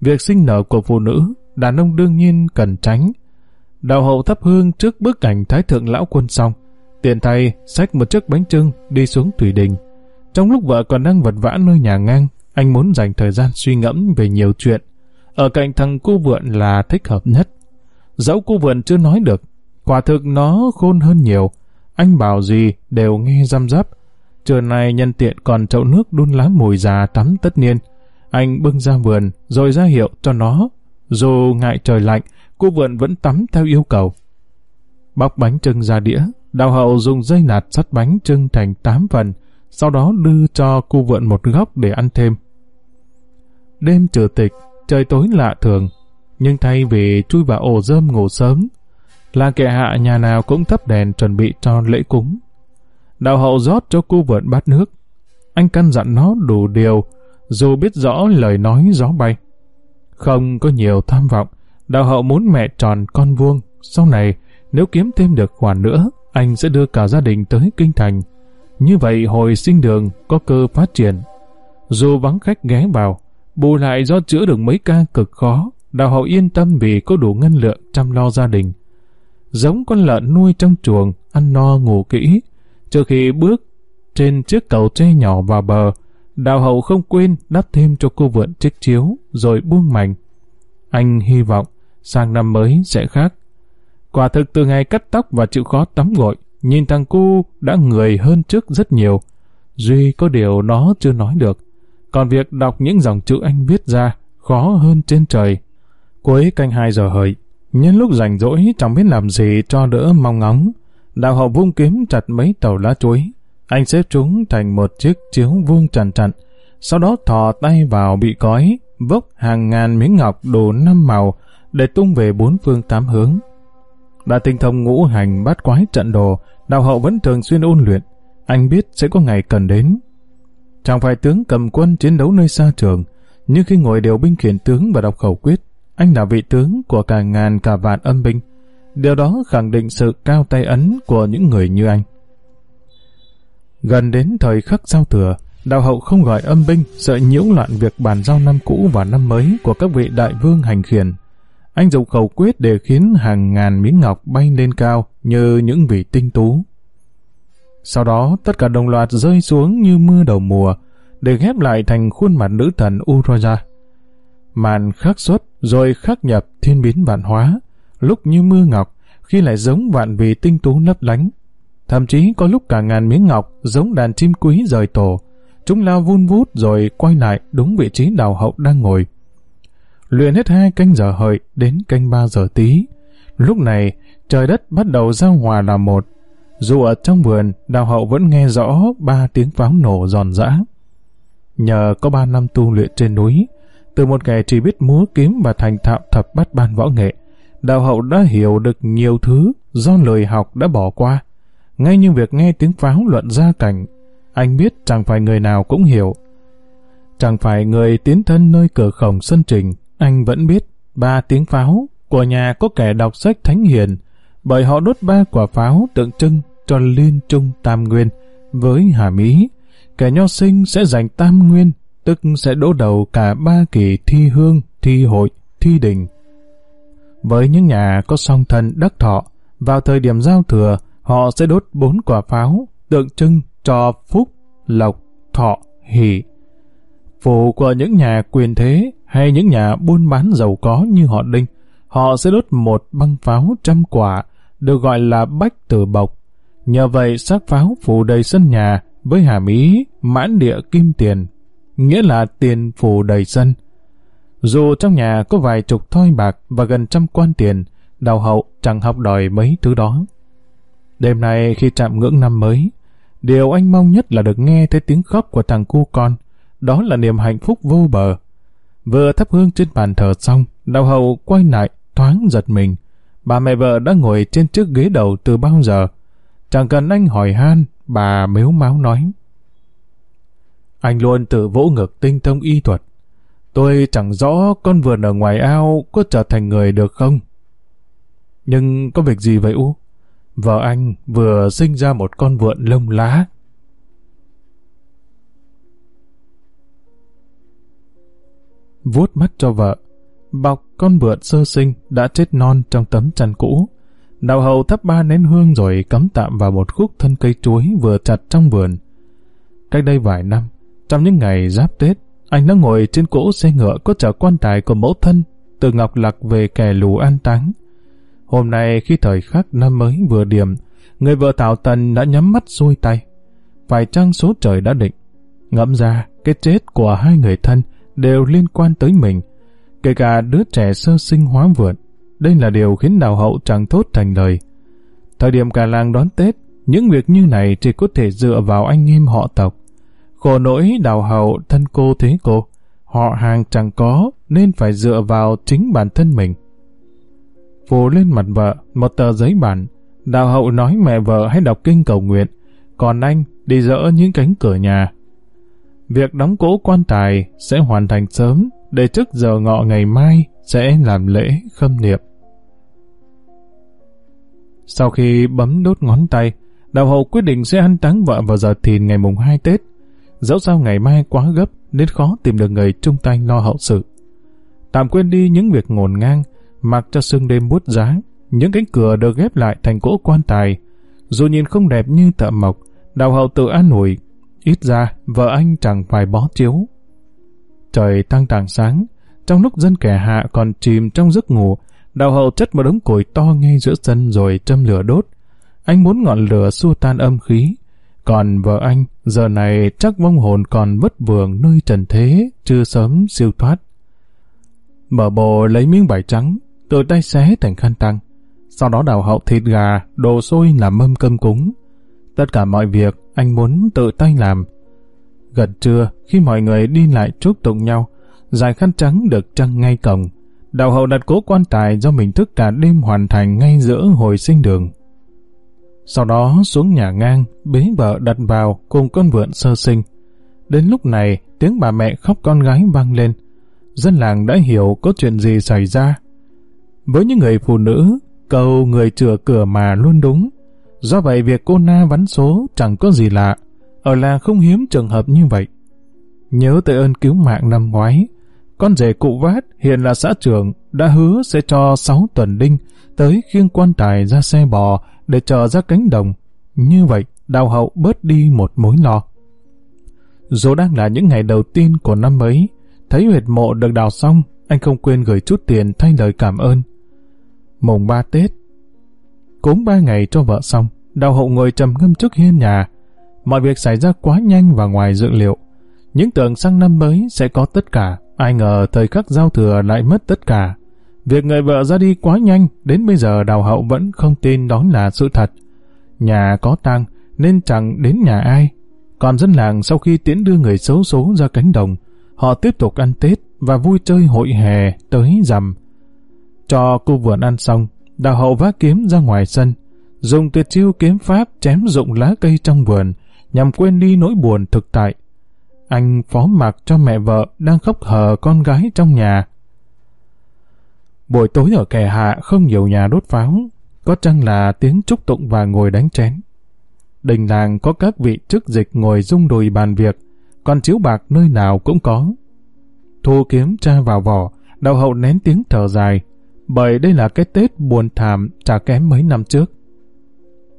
Việc sinh nở của phụ nữ, đàn ông đương nhiên cần tránh. Đào hậu thắp hương trước bức ảnh Thái Thượng Lão Quân xong, tiện tay xách một chiếc bánh trưng đi xuống Thủy Đình. Trong lúc vợ còn đang vật vã nơi nhà ngang, anh muốn dành thời gian suy ngẫm về nhiều chuyện. Ở cạnh thằng cô vượn là thích hợp nhất. Dẫu cô vượn chưa nói được, quả thực nó khôn hơn nhiều. Anh bảo gì đều nghe răm rắp. Trưa nay nhân tiện còn chậu nước đun lá mùi già tắm tất niên. Anh bưng ra vườn rồi ra hiệu cho nó. Dù ngại trời lạnh, cô vườn vẫn tắm theo yêu cầu. Bóc bánh trưng ra đĩa, đào hậu dùng dây nạt sắt bánh trưng thành 8 phần, sau đó đưa cho cô vượn một góc để ăn thêm. Đêm trừ tịch, trời tối lạ thường, nhưng thay vì chui vào ổ rơm ngủ sớm, là kẻ hạ nhà nào cũng thắp đèn chuẩn bị cho lễ cúng. đào hậu rót cho cô vượn bát nước. Anh căn dặn nó đủ điều, dù biết rõ lời nói gió bay. Không có nhiều tham vọng, đạo hậu muốn mẹ tròn con vuông. Sau này, nếu kiếm thêm được khoản nữa, anh sẽ đưa cả gia đình tới kinh thành. Như vậy hồi sinh đường có cơ phát triển. Dù vắng khách ghé vào, bù lại do chữa được mấy ca cực khó, đạo hậu yên tâm vì có đủ ngân lượng chăm lo gia đình. Giống con lợn nuôi trong chuồng, ăn no ngủ kỹ, trước khi bước trên chiếc cầu tre nhỏ vào bờ, đạo hậu không quên đắp thêm cho cô vượn chiếc chiếu, rồi buông mảnh. Anh hy vọng sang năm mới sẽ khác. Quả thực từ ngày cắt tóc và chịu khó tắm gội, nhìn thằng cu đã người hơn trước rất nhiều. Duy có điều nó chưa nói được. Còn việc đọc những dòng chữ anh viết ra khó hơn trên trời. Cuối canh 2 giờ hợi, nhân lúc rảnh rỗi chẳng biết làm gì cho đỡ mong ngóng, đạo hậu vung kiếm chặt mấy tàu lá chuối. Anh xếp chúng thành một chiếc chiếu vuông trần trặn, sau đó thò tay vào bị cói, vốc hàng ngàn miếng ngọc đồ năm màu để tung về bốn phương tám hướng. Đã tinh thông ngũ hành bát quái trận đồ, đạo hậu vẫn thường xuyên ôn luyện. Anh biết sẽ có ngày cần đến. Chẳng phải tướng cầm quân chiến đấu nơi xa trường, nhưng khi ngồi điều binh khiển tướng và đọc khẩu quyết, anh là vị tướng của cả ngàn cả vạn âm binh. Điều đó khẳng định sự cao tay ấn của những người như anh. Gần đến thời khắc giao thừa, đạo hậu không gọi âm binh, sợ nhiễu loạn việc bàn giao năm cũ và năm mới của các vị đại vương hành khiển. Anh dùng khẩu quyết để khiến hàng ngàn miếng ngọc bay lên cao như những vị tinh tú. Sau đó, tất cả đồng loạt rơi xuống như mưa đầu mùa, để ghép lại thành khuôn mặt nữ thần Uroja. Màn khắc xuất rồi khắc nhập thiên biến vạn hóa, lúc như mưa ngọc, khi lại giống vạn vị tinh tú lấp lánh. Thậm chí có lúc cả ngàn miếng ngọc giống đàn chim quý rời tổ, chúng lao vun vút rồi quay lại đúng vị trí đào hậu đang ngồi. Luyện hết hai canh giờ hợi đến canh ba giờ tí. Lúc này, trời đất bắt đầu giao hòa là một. Dù ở trong vườn, đào hậu vẫn nghe rõ ba tiếng pháo nổ giòn giã. Nhờ có ba năm tu luyện trên núi, từ một kẻ chỉ biết múa kiếm và thành thạo thập bát ban võ nghệ, đào hậu đã hiểu được nhiều thứ do lời học đã bỏ qua. Ngay như việc nghe tiếng pháo luận ra cảnh, anh biết chẳng phải người nào cũng hiểu. Chẳng phải người tiến thân nơi cửa khổng sân trình, anh vẫn biết ba tiếng pháo của nhà có kẻ đọc sách thánh hiền, bởi họ đốt ba quả pháo tượng trưng cho liên trung tam nguyên với hà mỹ kẻ nho sinh sẽ giành tam nguyên, tức sẽ đỗ đầu cả ba kỳ thi hương, thi hội, thi đình. Với những nhà có song thân đắc thọ, vào thời điểm giao thừa, họ sẽ đốt bốn quả pháo, tượng trưng cho phúc, lộc, thọ, hỷ. Phù của những nhà quyền thế hay những nhà buôn bán giàu có như họ Đinh, họ sẽ đốt một băng pháo trăm quả, được gọi là bách tử bộc. Nhờ vậy xác pháo phủ đầy sân nhà, với hàm ý mãn địa kim tiền, nghĩa là tiền phủ đầy sân. Dù trong nhà có vài chục thoi bạc và gần trăm quan tiền, đào hậu chẳng học đòi mấy thứ đó. Đêm nay khi chạm ngưỡng năm mới, điều anh mong nhất là được nghe thấy tiếng khóc của thằng cu con. Đó là niềm hạnh phúc vô bờ. Vừa thắp hương trên bàn thờ xong, đào hậu quay lại, thoáng giật mình. Bà mẹ vợ đã ngồi trên chiếc ghế đầu từ bao giờ. Chẳng cần anh hỏi han Bà mếu máu nói. Anh luôn tự vỗ ngực tinh thông y thuật. Tôi chẳng rõ con vườn ở ngoài ao có trở thành người được không? Nhưng có việc gì vậy U? Vợ anh vừa sinh ra một con vượn lông lá. vuốt mắt cho vợ, bọc con vượn sơ sinh đã chết non trong tấm chăn cũ. Đạo hậu thắp ba nén hương rồi cắm tạm vào một khúc thân cây chuối vừa chặt trong vườn. Cách đây vài năm, trong những ngày giáp Tết, anh đã ngồi trên cỗ xe ngựa có chở quan tài của mẫu thân từ Ngọc Lạc về kẻ lù an táng. Hôm nay khi thời khắc năm mới vừa điểm, người vợ Thảo Tần đã nhắm mắt xuôi tay. Phải chăng số trời đã định? Ngẫm ra, cái chết của hai người thân đều liên quan tới mình, kể cả đứa trẻ sơ sinh hóa vượn. Đây là điều khiến đào hậu chẳng thốt thành lời. Thời điểm cả làng đón Tết, những việc như này chỉ có thể dựa vào anh em họ tộc. Khổ nỗi đào hậu thân cô thế cô, họ hàng chẳng có nên phải dựa vào chính bản thân mình. Phủ lên mặt vợ một tờ giấy bản, đào hậu nói mẹ vợ hãy đọc kinh cầu nguyện, còn anh đi dỡ những cánh cửa nhà. Việc đóng cỗ quan tài sẽ hoàn thành sớm để trước giờ ngọ ngày mai sẽ làm lễ khâm niệm. Sau khi bấm đốt ngón tay, đạo hậu quyết định sẽ ăn táng vợ vào giờ thìn ngày mùng 2 Tết. Dẫu sao ngày mai quá gấp nên khó tìm được người chung tay lo hậu sự. Tạm quên đi những việc ngổn ngang, mặc cho sương đêm bút giá, những cánh cửa được ghép lại thành cỗ quan tài. Dù nhìn không đẹp như thợ mộc, đào hậu tự an ủi, ít ra vợ anh chẳng phải bó chiếu. Trời tăng tàng sáng, trong lúc dân kẻ hạ còn chìm trong giấc ngủ, đào hậu chất một đống củi to ngay giữa sân rồi châm lửa đốt. Anh muốn ngọn lửa xua tan âm khí. Còn vợ anh, giờ này chắc vong hồn còn vất vưởng nơi trần thế, chưa sớm siêu thoát. Mở bồ lấy miếng vải trắng, tự tay xé thành khăn tăng. Sau đó đào hậu thịt gà, đồ sôi làm mâm cơm cúng. Tất cả mọi việc anh muốn tự tay làm. Gần trưa, khi mọi người đi lại chúc tụng nhau, dài khăn trắng được trăng ngay cổng. Đào hậu đặt cố quan tài do mình thức cả đêm hoàn thành ngay giữa hồi sinh đường. Sau đó xuống nhà ngang, bế vợ đặt vào cùng con vượn sơ sinh. Đến lúc này, tiếng bà mẹ khóc con gái vang lên. Dân làng đã hiểu có chuyện gì xảy ra. Với những người phụ nữ, câu người chừa cửa mà luôn đúng. Do vậy việc cô Na vắn số chẳng có gì lạ. Ở làng không hiếm trường hợp như vậy. Nhớ tới ơn cứu mạng năm ngoái, con rể cụ vát hiện là xã trưởng đã hứa sẽ cho sáu tuần đinh tới khiêng quan tài ra xe bò để chờ ra cánh đồng. Như vậy, đào hậu bớt đi một mối lo. Dù đang là những ngày đầu tiên của năm mới, thấy huyệt mộ được đào xong, anh không quên gửi chút tiền thay lời cảm ơn. Mùng ba Tết, cúng ba ngày cho vợ xong, đào hậu ngồi trầm ngâm trước hiên nhà. Mọi việc xảy ra quá nhanh và ngoài dự liệu. Những tưởng sang năm mới sẽ có tất cả, ai ngờ thời khắc giao thừa lại mất tất cả. Việc người vợ ra đi quá nhanh, đến bây giờ đào hậu vẫn không tin đó là sự thật. Nhà có tang nên chẳng đến nhà ai. Còn dân làng sau khi tiễn đưa người xấu số ra cánh đồng, họ tiếp tục ăn Tết và vui chơi hội hè tới rằm. Cho cô vườn ăn xong, đào hậu vác kiếm ra ngoài sân, dùng tuyệt chiêu kiếm pháp chém rụng lá cây trong vườn, nhằm quên đi nỗi buồn thực tại. Anh phó mặc cho mẹ vợ đang khóc hờ con gái trong nhà, Buổi tối ở kẻ hạ không nhiều nhà đốt pháo, có chăng là tiếng chúc tụng và ngồi đánh chén. Đình làng có các vị chức dịch ngồi rung đùi bàn việc, còn chiếu bạc nơi nào cũng có. Thu kiếm tra vào vỏ, đạo hậu nén tiếng thở dài, bởi đây là cái Tết buồn thảm chả kém mấy năm trước.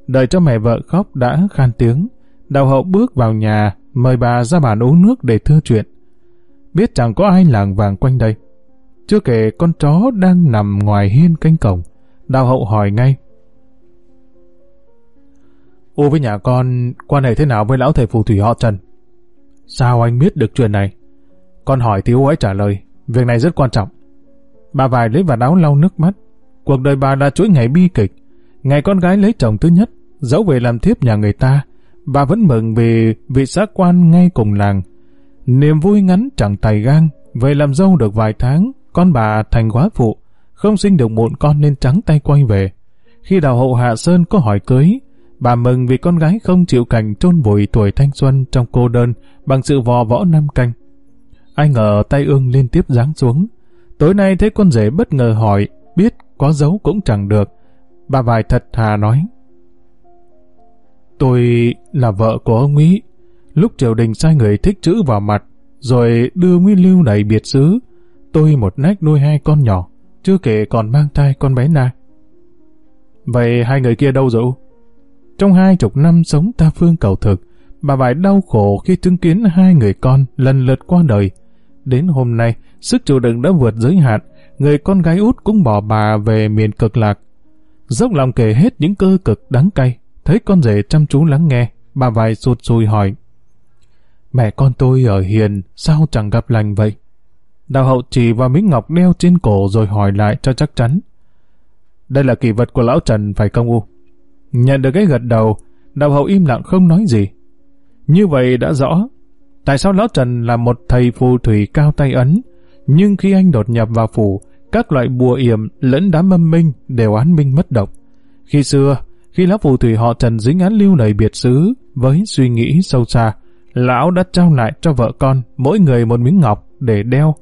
Đợi cho mẹ vợ khóc đã khan tiếng, đạo hậu bước vào nhà, mời bà ra bàn uống nước để thưa chuyện. Biết chẳng có ai làng vàng quanh đây. Chưa kể con chó đang nằm ngoài hiên canh cổng. Đào hậu hỏi ngay. U với nhà con quan hệ thế nào với lão thầy phù thủy họ Trần? Sao anh biết được chuyện này? Con hỏi thì ấy trả lời. Việc này rất quan trọng. Bà vài lấy vạt áo lau nước mắt. Cuộc đời bà là chuỗi ngày bi kịch. Ngày con gái lấy chồng thứ nhất, dẫu về làm thiếp nhà người ta, bà vẫn mừng vì vị xã quan ngay cùng làng. Niềm vui ngắn chẳng tài gan, về làm dâu được vài tháng, con bà thành quá phụ, không sinh được muộn con nên trắng tay quay về. Khi đào hậu Hạ Sơn có hỏi cưới, bà mừng vì con gái không chịu cảnh trôn vùi tuổi thanh xuân trong cô đơn bằng sự vò võ năm canh. Ai ngờ tay ương liên tiếp giáng xuống. Tối nay thấy con rể bất ngờ hỏi, biết có giấu cũng chẳng được. Bà vài thật thà nói. Tôi là vợ của ông ý. Lúc triều đình sai người thích chữ vào mặt, rồi đưa Nguyên Lưu này biệt xứ, Tôi một nách nuôi hai con nhỏ, chưa kể còn mang thai con bé Na. Vậy hai người kia đâu rồi? Trong hai chục năm sống ta phương cầu thực, bà vải đau khổ khi chứng kiến hai người con lần lượt qua đời. Đến hôm nay, sức chịu đựng đã vượt giới hạn, người con gái út cũng bỏ bà về miền cực lạc. Dốc lòng kể hết những cơ cực đắng cay, thấy con rể chăm chú lắng nghe, bà vài sụt sùi hỏi. Mẹ con tôi ở hiền, sao chẳng gặp lành vậy? Đào hậu chỉ vào miếng ngọc đeo trên cổ rồi hỏi lại cho chắc chắn. Đây là kỳ vật của lão Trần phải không U? Nhận được cái gật đầu, đào hậu im lặng không nói gì. Như vậy đã rõ, tại sao lão Trần là một thầy phù thủy cao tay ấn, nhưng khi anh đột nhập vào phủ, các loại bùa yểm lẫn đám âm minh đều án minh mất độc. Khi xưa, khi lão phù thủy họ Trần dính án lưu lời biệt xứ với suy nghĩ sâu xa, lão đã trao lại cho vợ con mỗi người một miếng ngọc để đeo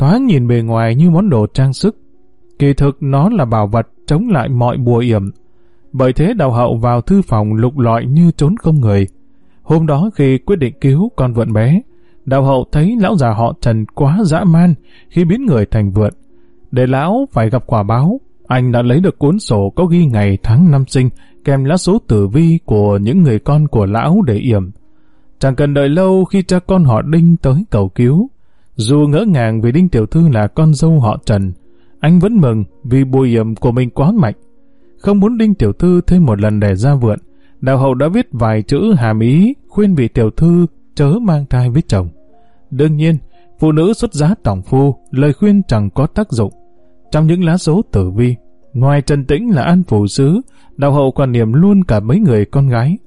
thoáng nhìn bề ngoài như món đồ trang sức. Kỳ thực nó là bảo vật chống lại mọi bùa yểm. Bởi thế đào hậu vào thư phòng lục lọi như trốn không người. Hôm đó khi quyết định cứu con vượn bé, đạo hậu thấy lão già họ Trần quá dã man khi biến người thành vượn. Để lão phải gặp quả báo, anh đã lấy được cuốn sổ có ghi ngày tháng năm sinh kèm lá số tử vi của những người con của lão để yểm. Chẳng cần đợi lâu khi cha con họ Đinh tới cầu cứu, Dù ngỡ ngàng vì Đinh Tiểu Thư là con dâu họ Trần, anh vẫn mừng vì bùi yểm của mình quá mạnh. Không muốn Đinh Tiểu Thư thêm một lần để ra vượn, đạo hậu đã viết vài chữ hàm ý khuyên vị Tiểu Thư chớ mang thai với chồng. Đương nhiên, phụ nữ xuất giá tổng phu, lời khuyên chẳng có tác dụng. Trong những lá số tử vi, ngoài Trần Tĩnh là an phủ sứ, đạo hậu quan niệm luôn cả mấy người con gái.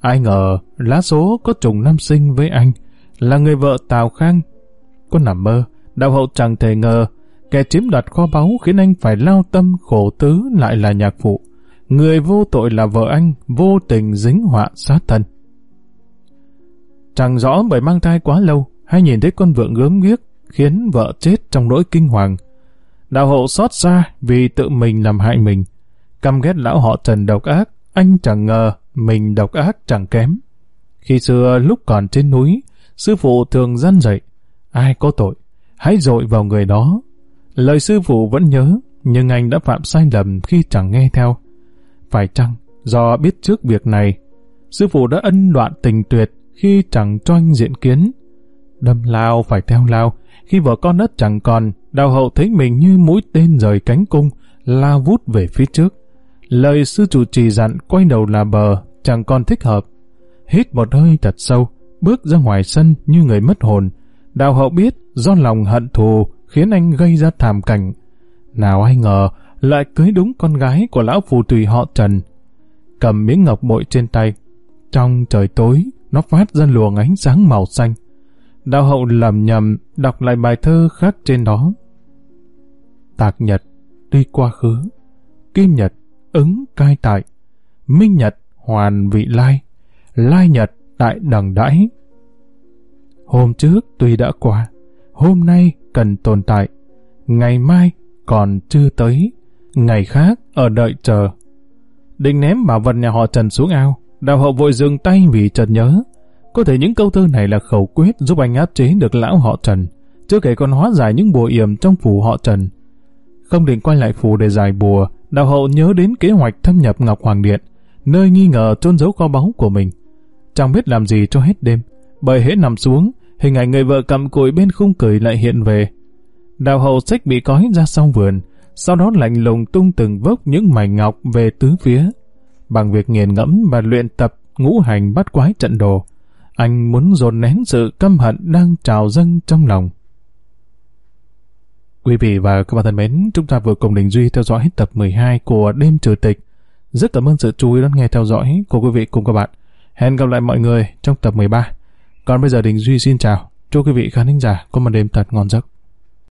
Ai ngờ, lá số có trùng năm sinh với anh, là người vợ Tào Khang. Có nằm mơ, đạo hậu chẳng thể ngờ, kẻ chiếm đoạt kho báu khiến anh phải lao tâm khổ tứ lại là nhạc phụ. Người vô tội là vợ anh, vô tình dính họa sát thân. Chẳng rõ bởi mang thai quá lâu, hay nhìn thấy con vợ gớm ghiếc, khiến vợ chết trong nỗi kinh hoàng. Đạo hộ xót xa vì tự mình làm hại mình. Căm ghét lão họ Trần độc ác, anh chẳng ngờ mình độc ác chẳng kém. Khi xưa lúc còn trên núi, sư phụ thường gian dạy, ai có tội, hãy dội vào người đó. Lời sư phụ vẫn nhớ, nhưng anh đã phạm sai lầm khi chẳng nghe theo. Phải chăng, do biết trước việc này, sư phụ đã ân đoạn tình tuyệt khi chẳng cho anh diện kiến. Đâm lao phải theo lao, khi vợ con đất chẳng còn, đào hậu thấy mình như mũi tên rời cánh cung, lao vút về phía trước. Lời sư chủ trì dặn quay đầu là bờ, chẳng còn thích hợp. Hít một hơi thật sâu, bước ra ngoài sân như người mất hồn. Đào hậu biết do lòng hận thù khiến anh gây ra thảm cảnh. Nào ai ngờ lại cưới đúng con gái của lão phù tùy họ Trần. Cầm miếng ngọc bội trên tay. Trong trời tối, nó phát ra luồng ánh sáng màu xanh. đạo hậu lầm nhầm đọc lại bài thơ khác trên đó. Tạc nhật đi qua khứ, kim nhật ứng cai tại, minh nhật hoàn vị lai, lai nhật tại đằng đãi. Hôm trước tuy đã qua, hôm nay cần tồn tại, ngày mai còn chưa tới, ngày khác ở đợi chờ. Định ném bảo vật nhà họ Trần xuống ao, đào hậu vội dừng tay vì chợt nhớ. Có thể những câu thơ này là khẩu quyết giúp anh áp chế được lão họ Trần, chưa kể còn hóa giải những bùa yểm trong phủ họ Trần. Không định quay lại phủ để giải bùa, đào hậu nhớ đến kế hoạch thâm nhập Ngọc Hoàng Điện, nơi nghi ngờ trôn giấu kho báu của mình. Chẳng biết làm gì cho hết đêm, bởi hễ nằm xuống, hình ảnh người vợ cầm cùi bên khung cười lại hiện về. Đào hậu xách bị cói ra sau vườn, sau đó lạnh lùng tung từng vốc những mảnh ngọc về tứ phía. Bằng việc nghiền ngẫm và luyện tập ngũ hành bắt quái trận đồ, anh muốn dồn nén sự căm hận đang trào dâng trong lòng. Quý vị và các bạn thân mến, chúng ta vừa cùng Đình Duy theo dõi tập 12 của Đêm Trừ Tịch. Rất cảm ơn sự chú ý lắng nghe theo dõi của quý vị cùng các bạn. Hẹn gặp lại mọi người trong tập 13. Còn bây giờ Đình Duy xin chào. Chúc quý vị khán thính giả có một đêm thật ngon giấc.